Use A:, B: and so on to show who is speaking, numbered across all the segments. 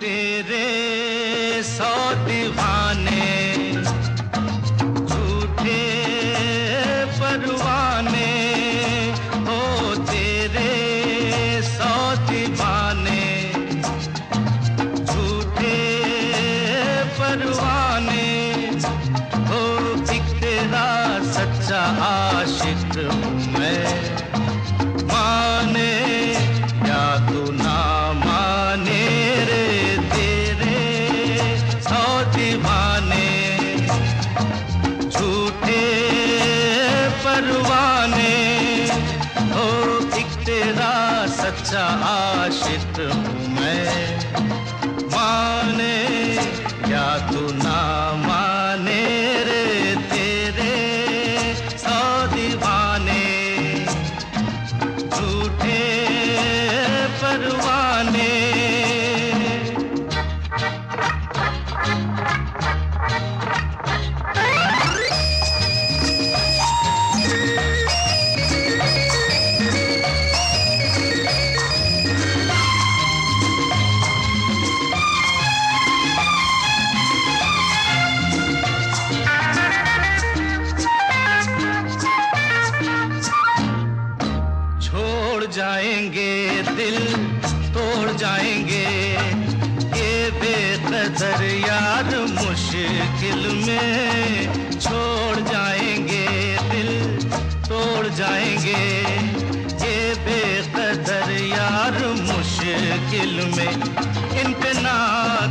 A: तेरे सौ दीवाने, झूठे परवाने हो तेरे सौ दीवाने, झूठे परवाने हो इकरा सच्चा आशिक मैं। परवाने। ओ एक तेरा सच्चा आशिक हूँ मैं। माने क्या तू ना छोड़ जाएँगे दिल, तोड़ जाएँगे। ये बेकदर यार मुश्किल में। छोड़ जाएँगे दिल, तोड़ जाएँगे। ये बेकदर यार मुश्किल में। पे ना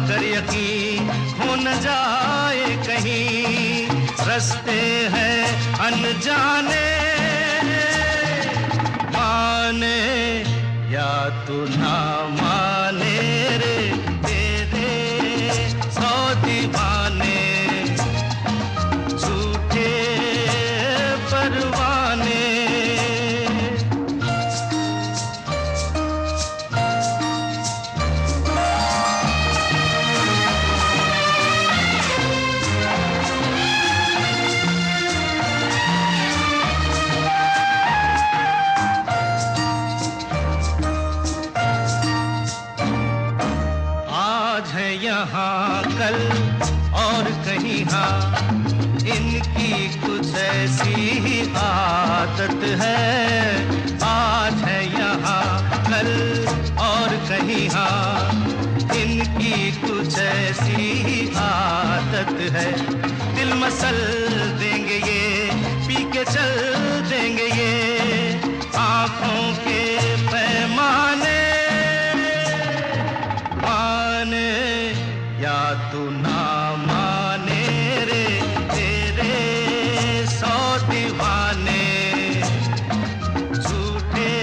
A: कर यकीन, हो न जाए कहीं। रस्ते हैं अनजाने। माने या तू ना यहाँ कल और कहीं हाँ। इनकी कुछ ऐसी ही आदत है। आज है यहाँ कल और कहीं हाँ। इनकी कुछ ऐसी ही आदत है। दिल मसल देंगे ये, पी के चल देंगे ये। आँखों के पैमाने, माने या तू ना माने रे, तेरे सौ दीवाने। झूठे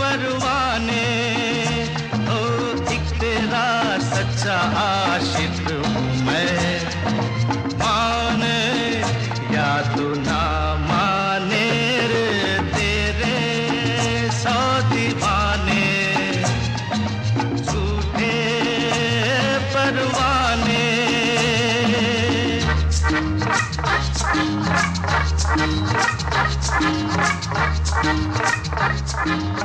A: परवाने, ओ इक तेरा सच्चा आशिक।
B: Thank